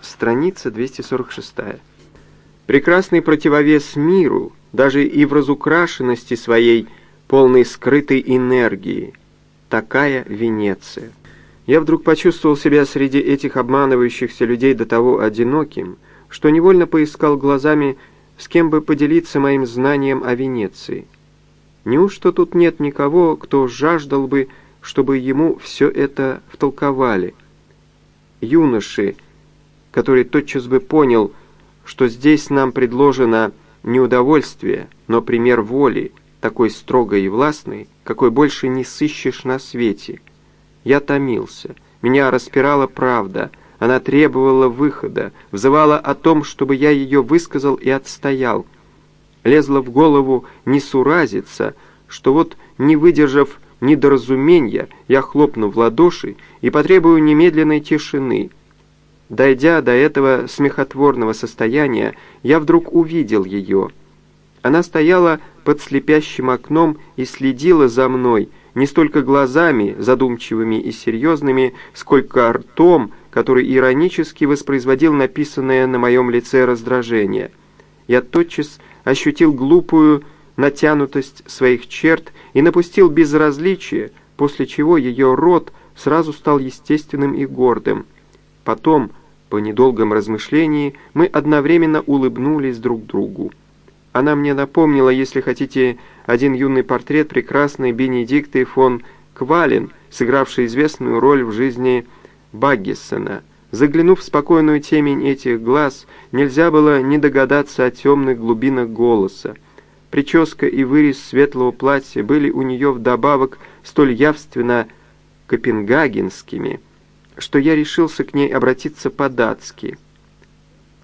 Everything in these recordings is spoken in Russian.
Страница 246. Прекрасный противовес миру, даже и в разукрашенности своей, полной скрытой энергии. Такая Венеция. Я вдруг почувствовал себя среди этих обманывающихся людей до того одиноким, что невольно поискал глазами, с кем бы поделиться моим знанием о Венеции. Неужто тут нет никого, кто жаждал бы, чтобы ему все это втолковали? Юноши, который тотчас бы понял, что здесь нам предложено не удовольствие, но пример воли, такой строгой и властной, какой больше не сыщешь на свете. Я томился, меня распирала правда, она требовала выхода, взывала о том, чтобы я ее высказал и отстоял. Лезла в голову не суразиться, что вот, не выдержав недоразумения, я хлопну в ладоши и потребую немедленной тишины — Дойдя до этого смехотворного состояния, я вдруг увидел ее. Она стояла под слепящим окном и следила за мной, не столько глазами, задумчивыми и серьезными, сколько ртом, который иронически воспроизводил написанное на моем лице раздражение. Я тотчас ощутил глупую натянутость своих черт и напустил безразличие, после чего ее рот сразу стал естественным и гордым. Потом, по недолгом размышлении, мы одновременно улыбнулись друг другу. Она мне напомнила, если хотите, один юный портрет прекрасной Бенедикты фон Квален, сыгравшей известную роль в жизни Баггесона. Заглянув в спокойную темень этих глаз, нельзя было не догадаться о темных глубинах голоса. Прическа и вырез светлого платья были у нее вдобавок столь явственно копенгагенскими – что я решился к ней обратиться по-датски.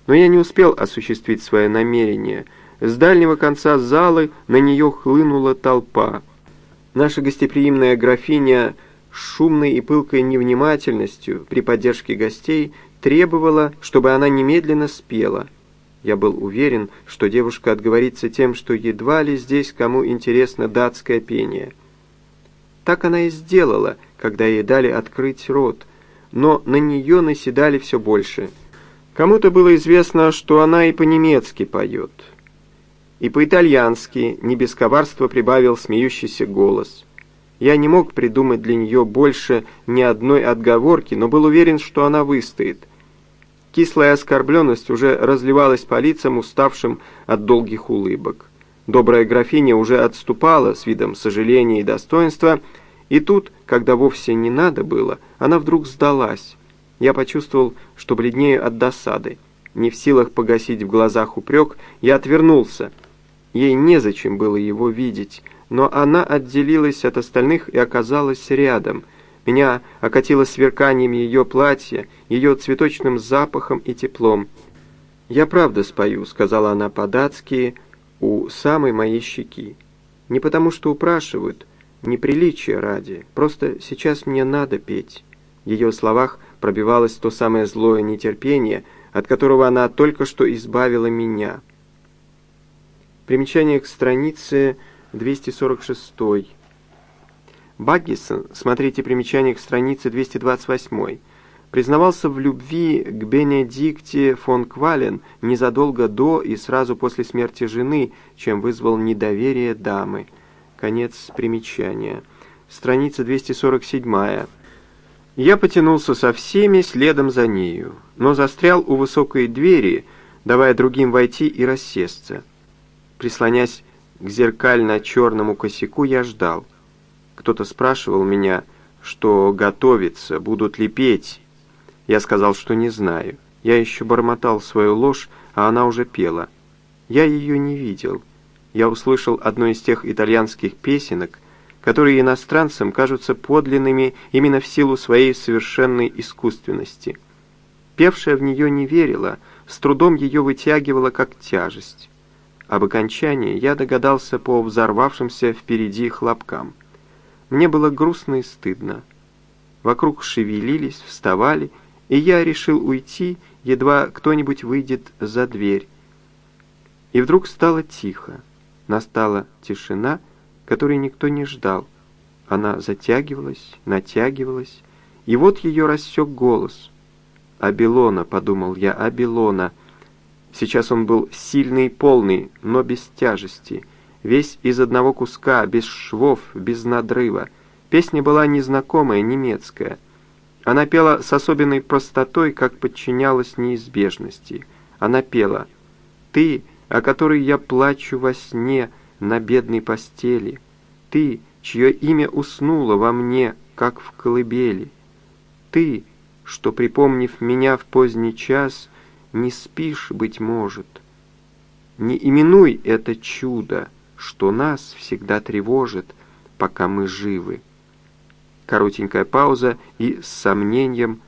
Но я не успел осуществить свое намерение. С дальнего конца залы на нее хлынула толпа. Наша гостеприимная графиня с шумной и пылкой невнимательностью при поддержке гостей требовала, чтобы она немедленно спела. Я был уверен, что девушка отговорится тем, что едва ли здесь кому интересно датское пение. Так она и сделала, когда ей дали открыть рот — но на нее наседали все больше. Кому-то было известно, что она и по-немецки поет. И по-итальянски, не без коварства прибавил смеющийся голос. Я не мог придумать для нее больше ни одной отговорки, но был уверен, что она выстоит. Кислая оскорбленность уже разливалась по лицам, уставшим от долгих улыбок. Добрая графиня уже отступала с видом сожаления и достоинства, и тут, когда вовсе не надо было, она вдруг сдалась. Я почувствовал, что бледнею от досады. Не в силах погасить в глазах упрек, я отвернулся. Ей незачем было его видеть, но она отделилась от остальных и оказалась рядом. Меня окатило сверканием ее платья, ее цветочным запахом и теплом. «Я правда спою», — сказала она по-датски, у самой моей щеки. «Не потому что упрашивают, неприличия ради, просто сейчас мне надо петь». В ее словах пробивалось то самое злое нетерпение, от которого она только что избавила меня. Примечание к странице 246. Баггисон, смотрите примечание к странице 228, признавался в любви к Бенедикте фон Квален незадолго до и сразу после смерти жены, чем вызвал недоверие дамы. Конец примечания. Страница 247. Я потянулся со всеми следом за нею, но застрял у высокой двери, давая другим войти и рассесться. Прислонясь к зеркально-черному косяку, я ждал. Кто-то спрашивал меня, что готовится, будут ли петь. Я сказал, что не знаю. Я еще бормотал свою ложь, а она уже пела. Я ее не видел я услышал одну из тех итальянских песенок, которые иностранцам кажутся подлинными именно в силу своей совершенной искусственности. Певшая в нее не верила, с трудом ее вытягивала как тяжесть. Об окончании я догадался по взорвавшимся впереди хлопкам. Мне было грустно и стыдно. Вокруг шевелились, вставали, и я решил уйти, едва кто-нибудь выйдет за дверь. И вдруг стало тихо. Настала тишина, которой никто не ждал. Она затягивалась, натягивалась, и вот ее рассек голос. Абилона», — подумал я, — «Абилона». Сейчас он был сильный и полный, но без тяжести, весь из одного куска, без швов, без надрыва. Песня была незнакомая, немецкая. Она пела с особенной простотой, как подчинялась неизбежности. Она пела «Ты, о которой я плачу во сне на бедной постели, ты, чье имя уснуло во мне, как в колыбели, ты, что, припомнив меня в поздний час, не спишь, быть может. Не именуй это чудо, что нас всегда тревожит, пока мы живы. Коротенькая пауза и с сомнением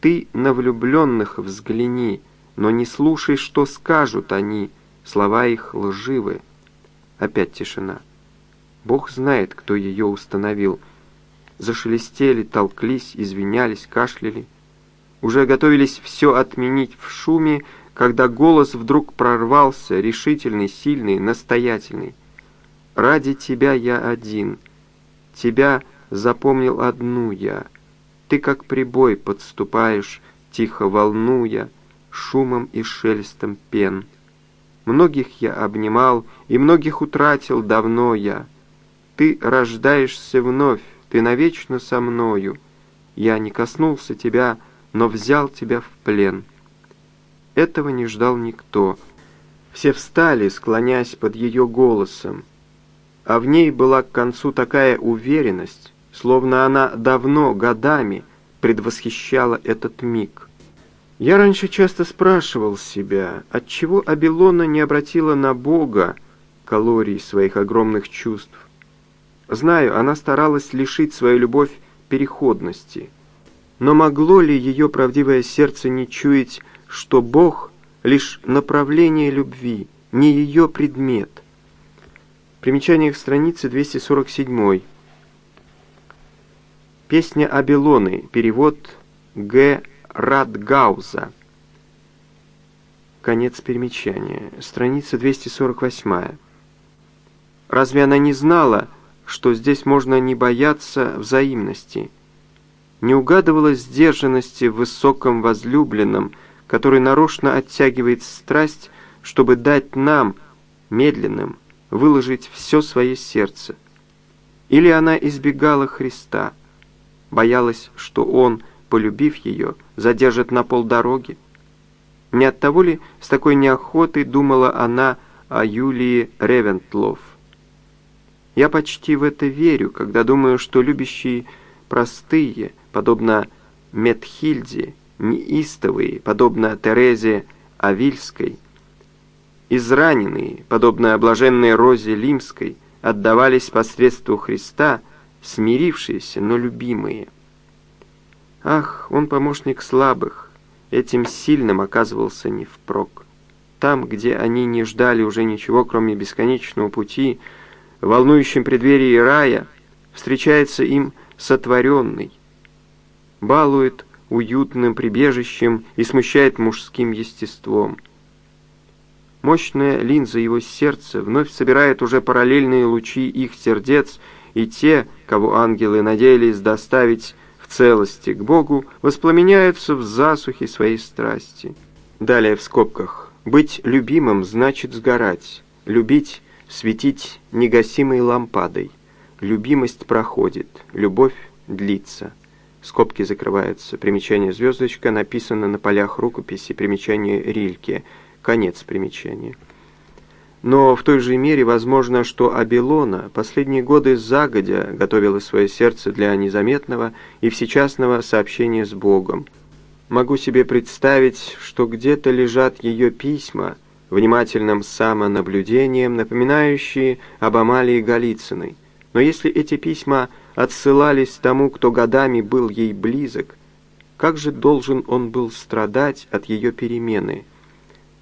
«Ты на влюбленных взгляни, но не слушай, что скажут они, слова их лживы». Опять тишина. Бог знает, кто ее установил. Зашелестели, толклись, извинялись, кашляли. Уже готовились все отменить в шуме, когда голос вдруг прорвался, решительный, сильный, настоятельный. «Ради тебя я один. Тебя запомнил одну я. Ты как прибой подступаешь, тихо волнуя, шумом и шелестом пен. Многих я обнимал, и многих утратил давно я. Ты рождаешься вновь, ты навечно со мною. Я не коснулся тебя, но взял тебя в плен. Этого не ждал никто. Все встали, склонясь под ее голосом. А в ней была к концу такая уверенность, словно она давно, годами, предвосхищала этот миг. Я раньше часто спрашивал себя, отчего Абилона не обратила на Бога калорий своих огромных чувств. Знаю, она старалась лишить свою любовь переходности. Но могло ли ее правдивое сердце не чуять, что Бог — лишь направление любви, не ее предмет? Примечание к странице 247. Песня Абилоны. Перевод Г. Радгауза. Конец примечания. Страница 248. Разве она не знала, что здесь можно не бояться взаимности? Не угадывалось сдержанности в высоком возлюбленном, который нарочно оттягивает страсть, чтобы дать нам, медленным, выложить все свое сердце. Или она избегала Христа, боялась, что Он, полюбив ее, задержит на полдороги. Не от того ли с такой неохотой думала она о Юлии Ревентлов? Я почти в это верю, когда думаю, что любящие простые, подобно Метхильде, неистовые, подобно Терезе Авильской, израненные, подобно блаженной Розе Лимской, отдавались посредству Христа, смирившиеся, но любимые. Ах, он помощник слабых, этим сильным оказывался не впрок. Там, где они не ждали уже ничего, кроме бесконечного пути, в волнующем преддверии рая, встречается им сотворенный, балует уютным прибежищем и смущает мужским естеством. Мощная линза его сердца вновь собирает уже параллельные лучи их сердец, и те, кого ангелы надеялись доставить целости к Богу, воспламеняются в засухе своей страсти. Далее в скобках. «Быть любимым значит сгорать, любить — светить негасимой лампадой. Любимость проходит, любовь длится». Скобки закрываются. Примечание «звездочка» написано на полях рукописи. Примечание «Рильке». Конец примечания. Но в той же мере возможно, что Абилона последние годы загодя готовила свое сердце для незаметного и всечастного сообщения с Богом. Могу себе представить, что где-то лежат ее письма, внимательным самонаблюдением, напоминающие об Амалии Голицыной. Но если эти письма отсылались тому, кто годами был ей близок, как же должен он был страдать от ее перемены –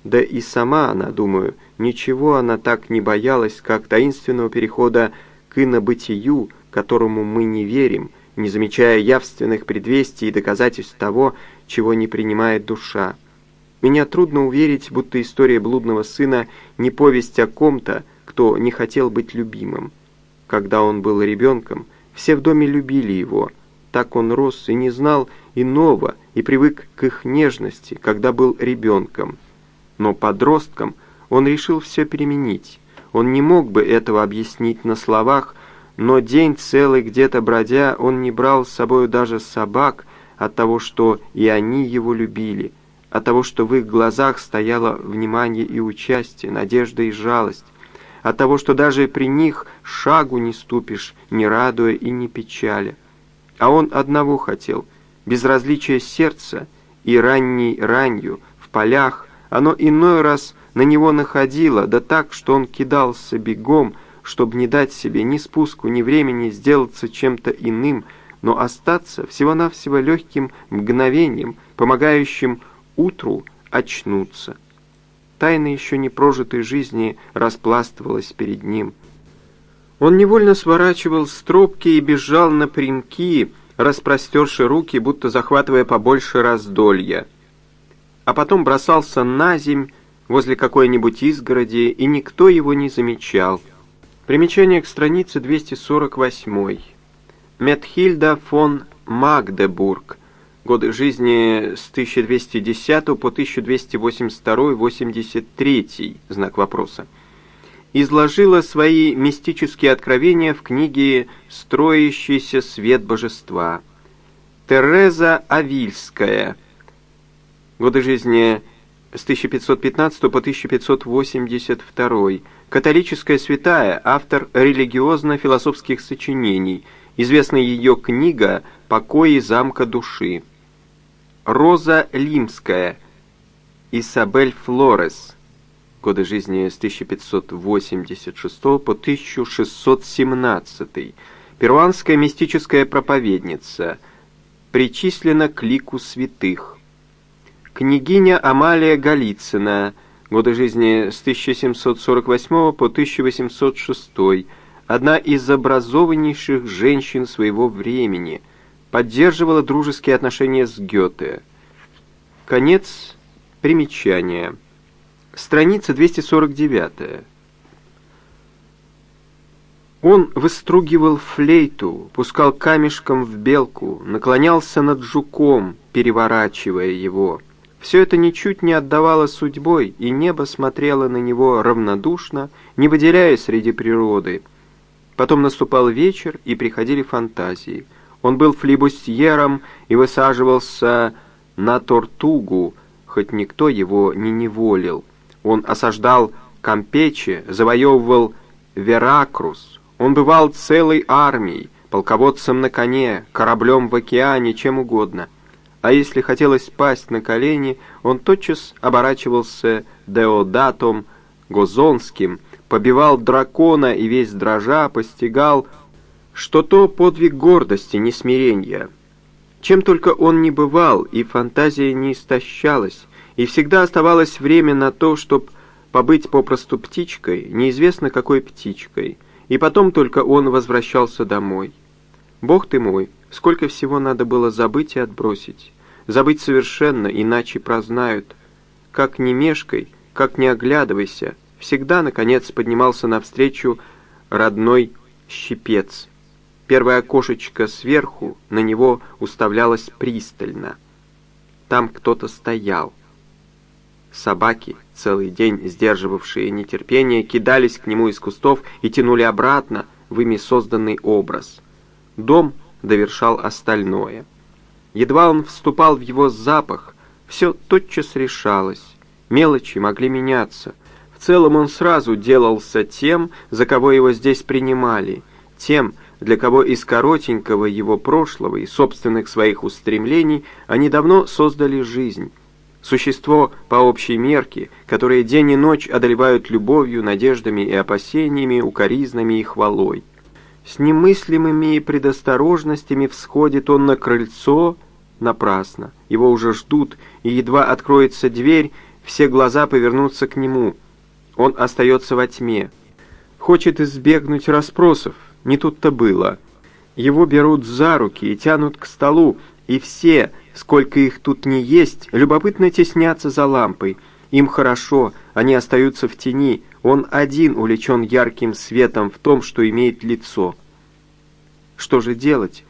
да и сама она, думаю, ничего она так не боялась, как таинственного перехода к инобытию, которому мы не верим, не замечая явственных предвестий и доказательств того, чего не принимает душа. Меня трудно уверить, будто история блудного сына не повесть о ком-то, кто не хотел быть любимым. Когда он был ребенком, все в доме любили его, так он рос и не знал иного, и привык к их нежности, когда был ребенком. Но подростком он решил все переменить. Он не мог бы этого объяснить на словах, но день целый где-то бродя, он не брал с собой даже собак от того, что и они его любили, от того, что в их глазах стояло внимание и участие, надежда и жалость, от того, что даже при них шагу не ступишь, не радуя и не печаля. А он одного хотел — безразличие сердца, и ранней ранью, в полях, оно иной раз на него находило, да так, что он кидался бегом, чтобы не дать себе ни спуску, ни времени сделаться чем-то иным, но остаться всего-навсего легким мгновением, помогающим утру очнуться. Тайна еще не прожитой жизни распластывалась перед ним. Он невольно сворачивал с тропки и бежал напрямки, распростерши руки, будто захватывая побольше раздолья. А потом бросался на земь возле какой-нибудь изгороди, и никто его не замечал. Примечание к странице 248. Метхильда фон Магдебург. Годы жизни с 1210 по 1282-83. Знак вопроса. Изложила свои мистические откровения в книге «Строящийся свет божества». Тереза Авильская. Годы жизни с 1515 по 1582. Католическая святая, автор религиозно-философских сочинений. Известна ее книга «Покои замка души». Роза Лимская. Исабель Флорес. Годы жизни с 1586 по 1617. Перуанская мистическая проповедница. Причислена к лику святых. Княгиня Амалия Голицына, годы жизни с 1748 по 1806, одна из образованнейших женщин своего времени, поддерживала дружеские отношения с Гёте. Конец примечания. Страница 249. Он выстругивал флейту, пускал камешком в белку, наклонялся над жуком, переворачивая его. Все это ничуть не отдавало судьбой, и небо смотрело на него равнодушно, не выделяя среди природы. Потом наступал вечер, и приходили фантазии. Он был флибустьером и высаживался на Тортугу, хоть никто его не неволил. Он осаждал Кампече, завоевывал Веракрус. Он бывал целой армией, полководцем на коне, кораблем в океане, чем угодно — а если хотелось пасть на колени, он тотчас оборачивался Деодатом Гозонским, побивал дракона и весь дрожа постигал, что то подвиг гордости, не смирения. Чем только он не бывал, и фантазия не истощалась, и всегда оставалось время на то, чтобы побыть попросту птичкой, неизвестно какой птичкой, и потом только он возвращался домой. Бог ты мой, сколько всего надо было забыть и отбросить забыть совершенно, иначе прознают. Как не мешкой, как не оглядывайся, всегда, наконец, поднимался навстречу родной щипец. Первое окошечко сверху на него уставлялось пристально. Там кто-то стоял. Собаки, целый день сдерживавшие нетерпение, кидались к нему из кустов и тянули обратно в ими созданный образ. Дом довершал остальное — Едва он вступал в его запах, все тотчас решалось. Мелочи могли меняться. В целом он сразу делался тем, за кого его здесь принимали, тем, для кого из коротенького его прошлого и собственных своих устремлений они давно создали жизнь. Существо по общей мерке, которое день и ночь одолевают любовью, надеждами и опасениями, укоризнами и хвалой. С немыслимыми предосторожностями всходит он на крыльцо, Напрасно. Его уже ждут, и едва откроется дверь, все глаза повернутся к нему. Он остается во тьме. Хочет избегнуть расспросов. Не тут-то было. Его берут за руки и тянут к столу, и все, сколько их тут не есть, любопытно теснятся за лампой. Им хорошо, они остаются в тени. Он один увлечен ярким светом в том, что имеет лицо. Что же делать?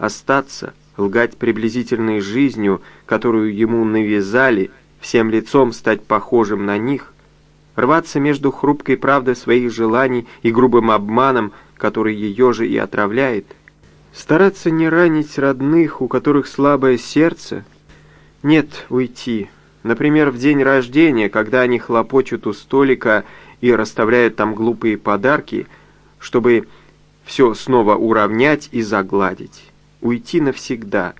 остаться, лгать приблизительной жизнью, которую ему навязали, всем лицом стать похожим на них, рваться между хрупкой правдой своих желаний и грубым обманом, который ее же и отравляет, стараться не ранить родных, у которых слабое сердце, нет, уйти. Например, в день рождения, когда они хлопочут у столика и расставляют там глупые подарки, чтобы все снова уравнять и загладить. Уйти навсегда.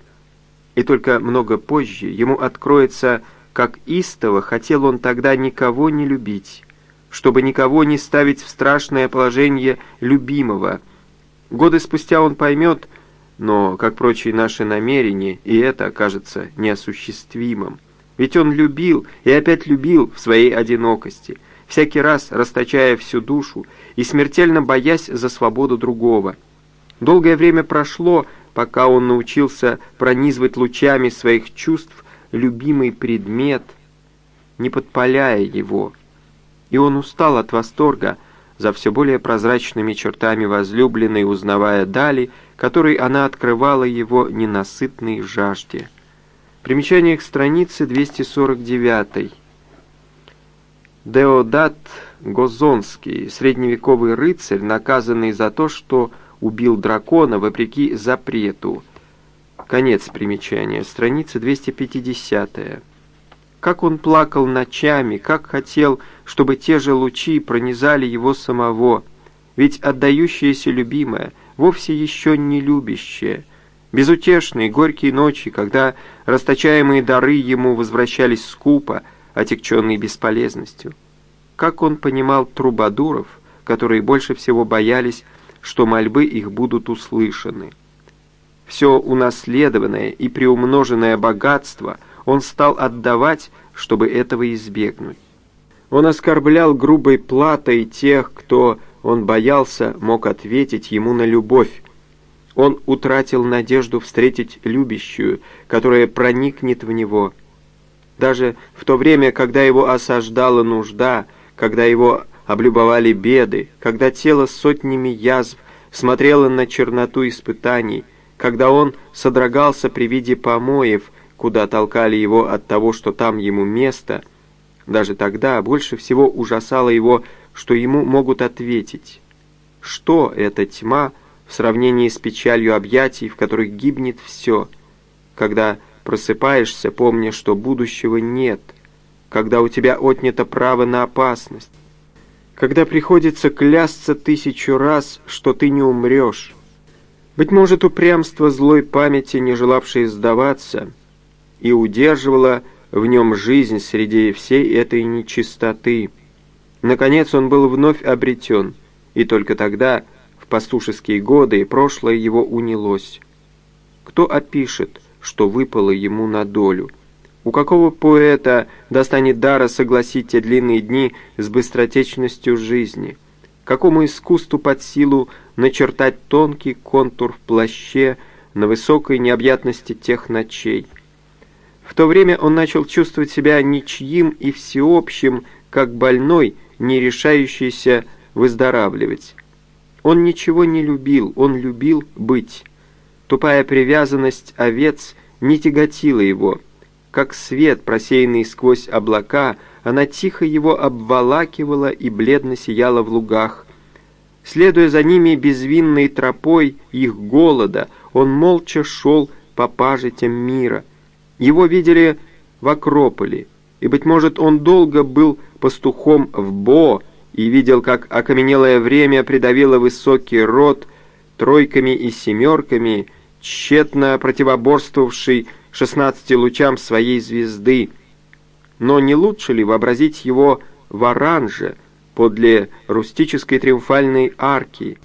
И только много позже ему откроется как истово хотел он тогда никого не любить, чтобы никого не ставить в страшное положение любимого. Годы спустя он поймет, но, как прочие наши намерения, и это окажется неосуществимым. Ведь он любил и опять любил в своей одинокости, всякий раз расточая всю душу и смертельно боясь за свободу другого. Долгое время прошло, пока он научился пронизывать лучами своих чувств любимый предмет, не подпаляя его. И он устал от восторга за все более прозрачными чертами возлюбленной, узнавая дали, которой она открывала его ненасытной жажде. Примечание к странице 249. Деодат Гозонский, средневековый рыцарь, наказанный за то, что убил дракона вопреки запрету – Конец примечания, страница 250. Как он плакал ночами, как хотел, чтобы те же лучи пронизали его самого, ведь отдающаяся любимая вовсе еще не любящая. Безутешные, горькие ночи, когда расточаемые дары ему возвращались скупо, отягченные бесполезностью. Как он понимал трубадуров, которые больше всего боялись, что мольбы их будут услышаны все унаследованное и приумноженное богатство он стал отдавать, чтобы этого избегнуть. Он оскорблял грубой платой тех, кто, он боялся, мог ответить ему на любовь. Он утратил надежду встретить любящую, которая проникнет в него. Даже в то время, когда его осаждала нужда, когда его облюбовали беды, когда тело с сотнями язв смотрело на черноту испытаний, когда он содрогался при виде помоев, куда толкали его от того, что там ему место, даже тогда больше всего ужасало его, что ему могут ответить. Что эта тьма в сравнении с печалью объятий, в которых гибнет все, когда просыпаешься, помня, что будущего нет, когда у тебя отнято право на опасность, когда приходится клясться тысячу раз, что ты не умрешь, быть может, упрямство злой памяти, не желавшей сдаваться, и удерживало в нем жизнь среди всей этой нечистоты. Наконец он был вновь обретен, и только тогда, в пастушеские годы, прошлое его унялось. Кто опишет, что выпало ему на долю? У какого поэта достанет дара согласить те длинные дни с быстротечностью жизни? Какому искусству под силу начертать тонкий контур в плаще на высокой необъятности тех ночей. В то время он начал чувствовать себя ничьим и всеобщим, как больной, не решающийся выздоравливать. Он ничего не любил, он любил быть. Тупая привязанность овец не тяготила его. Как свет, просеянный сквозь облака, она тихо его обволакивала и бледно сияла в лугах, Следуя за ними безвинной тропой их голода, он молча шел по пажитям мира. Его видели в Акрополе, и, быть может, он долго был пастухом в Бо и видел, как окаменелое время придавило высокий род тройками и семерками, тщетно противоборствовавший шестнадцати лучам своей звезды. Но не лучше ли вообразить его в оранже, подле рустической триумфальной арки,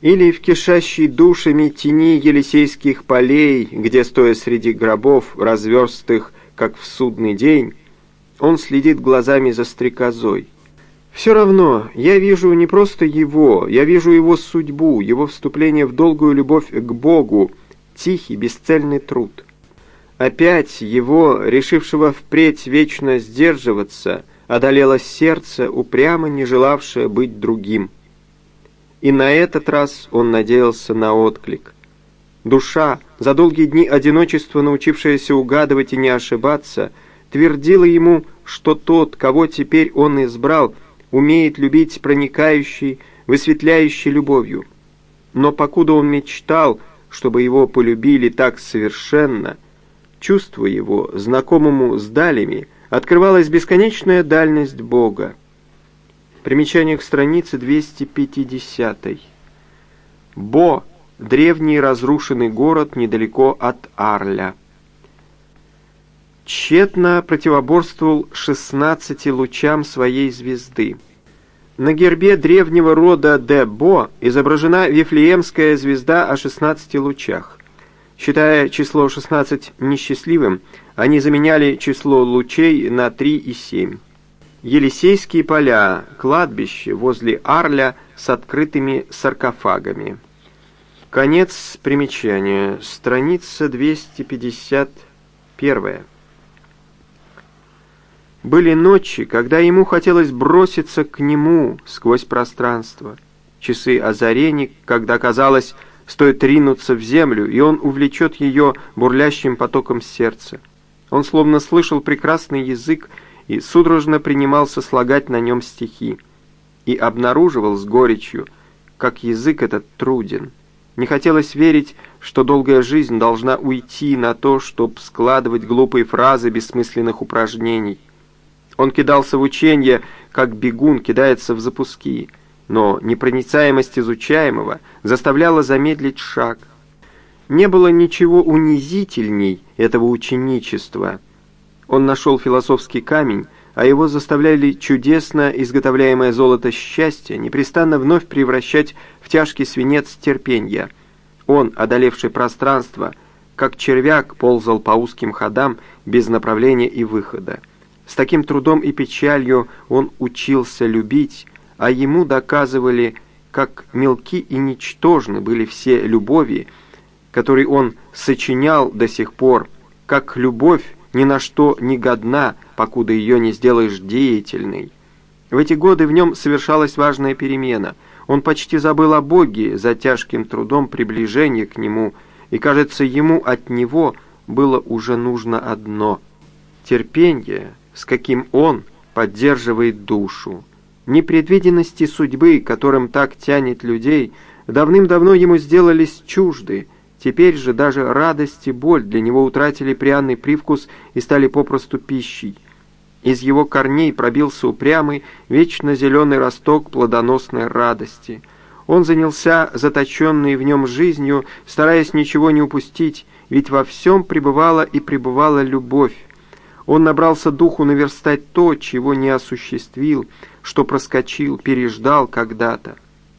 или в кишащей душами тени Елисейских полей, где, стоя среди гробов, разверстых, как в судный день, он следит глазами за стрекозой. Все равно, я вижу не просто его, я вижу его судьбу, его вступление в долгую любовь к Богу, тихий, бесцельный труд. Опять его, решившего впредь вечно сдерживаться – одолело сердце, упрямо не желавшее быть другим. И на этот раз он надеялся на отклик. Душа, за долгие дни одиночества научившаяся угадывать и не ошибаться, твердила ему, что тот, кого теперь он избрал, умеет любить проникающей, высветляющей любовью. Но покуда он мечтал, чтобы его полюбили так совершенно, чувство его, знакомому с далями, открывалась бесконечная дальность Бога. Примечание к странице 250. Бо – древний разрушенный город недалеко от Арля. Тщетно противоборствовал 16 лучам своей звезды. На гербе древнего рода Де-Бо изображена Вифлеемская звезда о 16 лучах. Считая число 16 несчастливым, они заменяли число лучей на 3 и 7. Елисейские поля, кладбище возле Арля с открытыми саркофагами. Конец примечания. Страница 251. Были ночи, когда ему хотелось броситься к нему сквозь пространство. Часы озарений, когда казалось, стоит ринуться в землю, и он увлечет ее бурлящим потоком сердца. Он словно слышал прекрасный язык и судорожно принимался слагать на нем стихи. И обнаруживал с горечью, как язык этот труден. Не хотелось верить, что долгая жизнь должна уйти на то, чтобы складывать глупые фразы бессмысленных упражнений. Он кидался в учение, как бегун кидается в запуски, но непроницаемость изучаемого заставляла замедлить шаг – не было ничего унизительней этого ученичества. Он нашел философский камень, а его заставляли чудесно изготовляемое золото счастья непрестанно вновь превращать в тяжкий свинец терпенья. Он, одолевший пространство, как червяк ползал по узким ходам без направления и выхода. С таким трудом и печалью он учился любить, а ему доказывали, как мелки и ничтожны были все любови, который он сочинял до сих пор, как любовь ни на что не годна, покуда ее не сделаешь деятельной. В эти годы в нем совершалась важная перемена. Он почти забыл о Боге за тяжким трудом приближения к Нему, и, кажется, ему от Него было уже нужно одно — терпение, с каким он поддерживает душу. Непредвиденности судьбы, которым так тянет людей, давным-давно ему сделались чужды — Теперь же даже радость и боль для него утратили пряный привкус и стали попросту пищей. Из его корней пробился упрямый, вечно зеленый росток плодоносной радости. Он занялся заточенной в нем жизнью, стараясь ничего не упустить, ведь во всем пребывала и пребывала любовь. Он набрался духу наверстать то, чего не осуществил, что проскочил, переждал когда-то.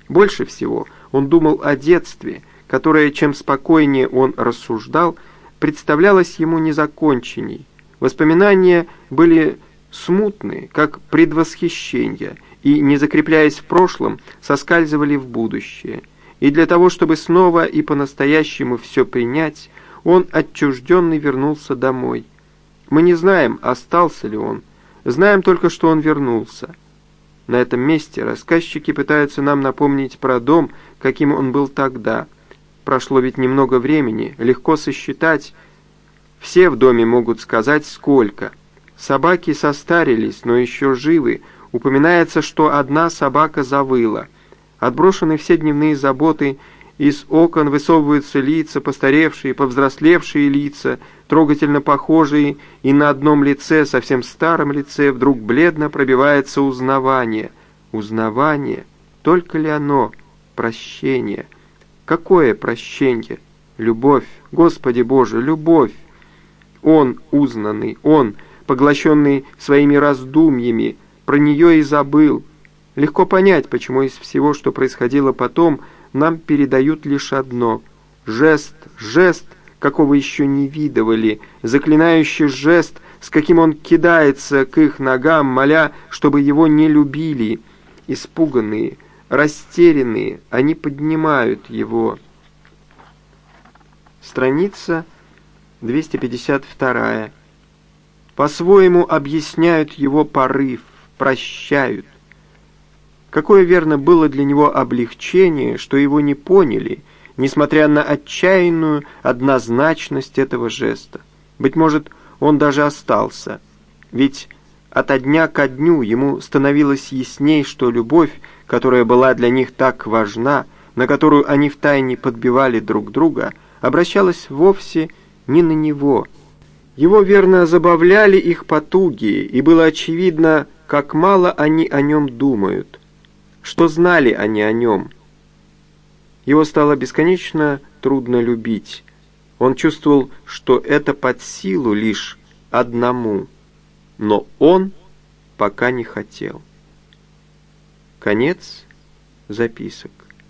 Больше всего он думал о детстве — которое, чем спокойнее он рассуждал, представлялось ему незаконченней. Воспоминания были смутные, как предвосхищения, и, не закрепляясь в прошлом, соскальзывали в будущее. И для того, чтобы снова и по-настоящему все принять, он отчужденный вернулся домой. Мы не знаем, остался ли он, знаем только, что он вернулся. На этом месте рассказчики пытаются нам напомнить про дом, каким он был тогда – Прошло ведь немного времени, легко сосчитать. Все в доме могут сказать, сколько. Собаки состарились, но еще живы. Упоминается, что одна собака завыла. Отброшены все дневные заботы, из окон высовываются лица, постаревшие, повзрослевшие лица, трогательно похожие, и на одном лице, совсем старом лице, вдруг бледно пробивается узнавание. Узнавание, только ли оно, прощение — Какое прощение? Любовь, Господи Боже, любовь! Он, узнанный, он, поглощенный своими раздумьями, про нее и забыл. Легко понять, почему из всего, что происходило потом, нам передают лишь одно — жест, жест, какого еще не видывали, заклинающий жест, с каким он кидается к их ногам, моля, чтобы его не любили, испуганные — Растерянные, они поднимают его. Страница 252. По-своему объясняют его порыв, прощают. Какое верно было для него облегчение, что его не поняли, несмотря на отчаянную однозначность этого жеста. Быть может, он даже остался. Ведь ото дня ко дню ему становилось ясней, что любовь, которая была для них так важна, на которую они втайне подбивали друг друга, обращалась вовсе не на него. Его верно забавляли их потуги, и было очевидно, как мало они о нем думают. Что знали они о нем? Его стало бесконечно трудно любить. Он чувствовал, что это под силу лишь одному, но он пока не хотел. Конец записок.